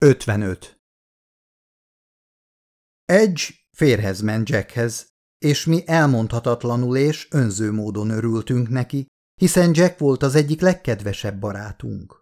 55. Edge férhez ment Jackhez, és mi elmondhatatlanul és önző módon örültünk neki, hiszen Jack volt az egyik legkedvesebb barátunk.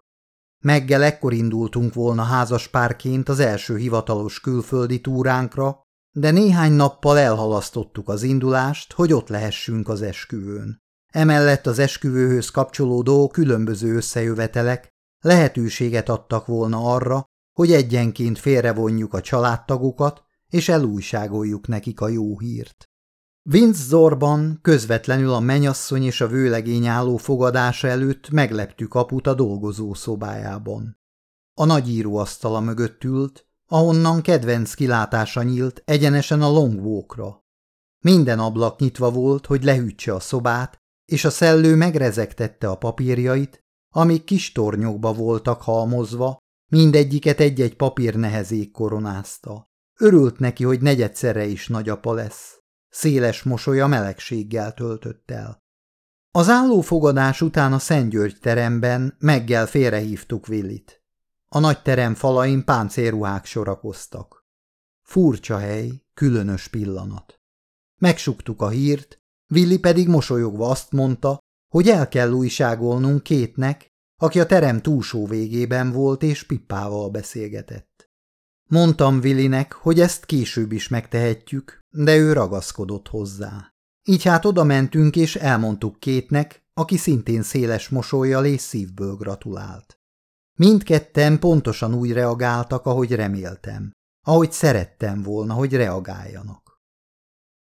Meggel ekkor indultunk volna házas párként az első hivatalos külföldi túránkra, de néhány nappal elhalasztottuk az indulást, hogy ott lehessünk az esküvőn. Emellett az esküvőhöz kapcsolódó különböző összejövetelek lehetőséget adtak volna arra, hogy egyenként félrevonjuk a családtagokat, és elújságoljuk nekik a jó hírt. Windzorban közvetlenül a menyasszony és a vőlegény álló fogadása előtt megleptük aput a dolgozó szobájában. A nagy íróasztala mögött ült, ahonnan kedvenc kilátása nyílt egyenesen a longvókra. Minden ablak nyitva volt, hogy lehűtse a szobát, és a szellő megrezegtette a papírjait, amik kis tornyokba voltak halmozva, mindegyiket egy-egy papír nehezék koronázta. Örült neki, hogy negyedszerre is nagyapa lesz. Széles mosolya melegséggel töltött el. Az állófogadás után a Szent György teremben meggel félrehívtuk Willit. A nagy terem falain páncélruhák sorakoztak. Furcsa hely, különös pillanat. Megsuktuk a hírt, Willi pedig mosolyogva azt mondta, hogy el kell újságolnunk kétnek, aki a terem túlsó végében volt és Pippával beszélgetett. Mondtam Willinek, hogy ezt később is megtehetjük, de ő ragaszkodott hozzá. Így hát oda mentünk és elmondtuk kétnek, aki szintén széles mosolyjal és szívből gratulált. Mindketten pontosan úgy reagáltak, ahogy reméltem, ahogy szerettem volna, hogy reagáljanak.